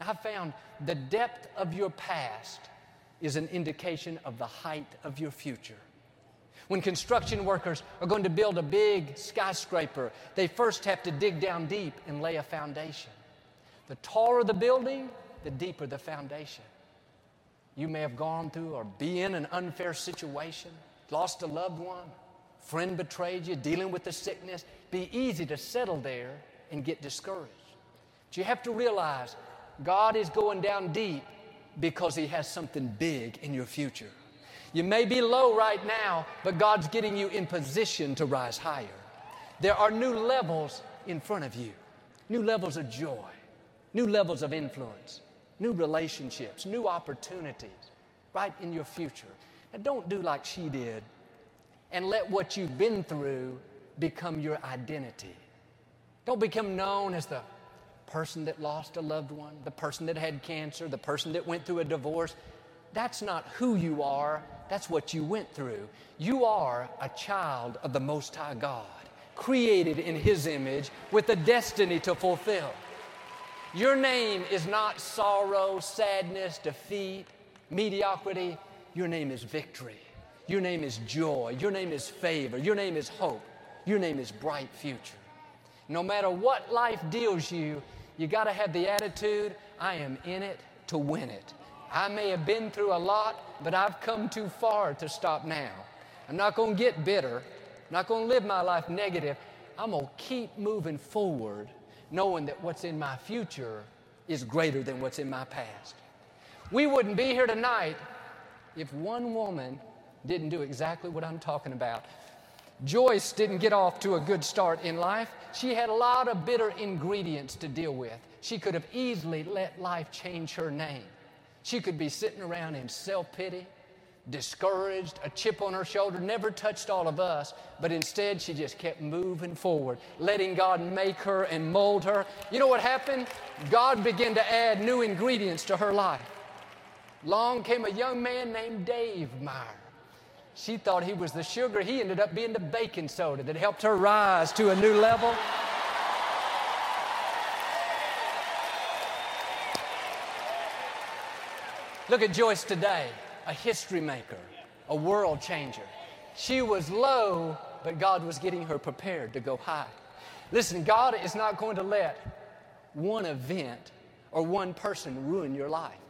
I found the depth of your past is an indication of the height of your future. When construction workers are going to build a big skyscraper, they first have to dig down deep and lay a foundation. The taller the building, the deeper the foundation. You may have gone through or be in an unfair situation, lost a loved one, friend betrayed you, dealing with the sickness. Be easy to settle there and get discouraged. But you have to realize God is going down deep because He has something big in your future. You may be low right now, but God's getting you in position to rise higher. There are new levels in front of you, new levels of joy, new levels of influence, new relationships, new opportunities right in your future. And don't do like she did and let what you've been through become your identity. Don't become known as the person that lost a loved one, the person that had cancer, the person that went through a divorce. That's not who you are, that's what you went through. You are a child of the Most High God, created in His image with a destiny to fulfill. Your name is not sorrow, sadness, defeat, mediocrity. Your name is victory. Your name is joy. Your name is favor. Your name is hope. Your name is bright future. No matter what life deals you, you got to have the attitude I am in it to win it. I may have been through a lot, but I've come too far to stop now. I'm not going to get bitter. I'm not going to live my life negative. I'm going to keep moving forward, knowing that what's in my future is greater than what's in my past. We wouldn't be here tonight if one woman didn't do exactly what I'm talking about. Joyce didn't get off to a good start in life. She had a lot of bitter ingredients to deal with. She could have easily let life change her name. She could be sitting around in self pity, discouraged, a chip on her shoulder, never touched all of us, but instead she just kept moving forward, letting God make her and mold her. You know what happened? God began to add new ingredients to her life. Long came a young man named Dave Meyer. She thought he was the sugar. He ended up being the baking soda that helped her rise to a new level. Look at Joyce today, a history maker, a world changer. She was low, but God was getting her prepared to go high. Listen, God is not going to let one event or one person ruin your life.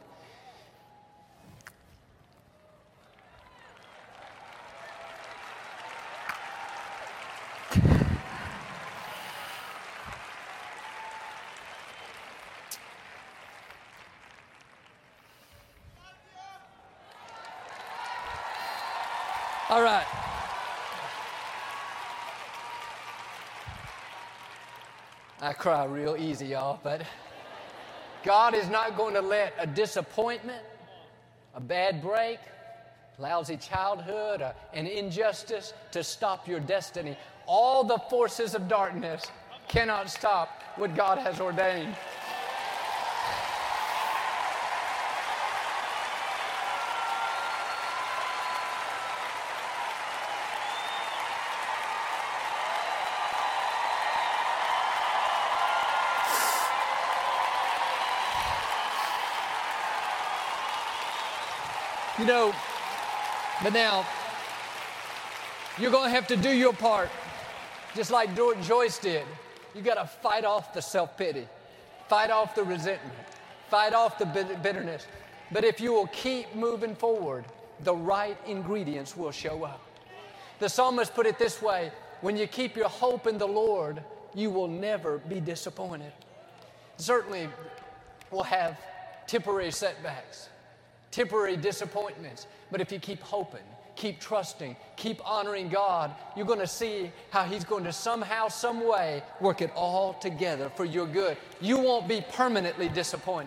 All right. I cry real easy, y'all, but God is not going to let a disappointment, a bad break, lousy childhood, an injustice to stop your destiny. All the forces of darkness cannot stop what God has ordained. You know, but now, you're going to have to do your part, just like Joyce did. You got to fight off the self pity, fight off the resentment, fight off the bitterness. But if you will keep moving forward, the right ingredients will show up. The psalmist put it this way when you keep your hope in the Lord, you will never be disappointed. Certainly, we'll have temporary setbacks temporary disappointments. But if you keep hoping, keep trusting, keep honoring God, you're going to see how He's going to somehow, some way work it all together for your good. You won't be permanently disappointed.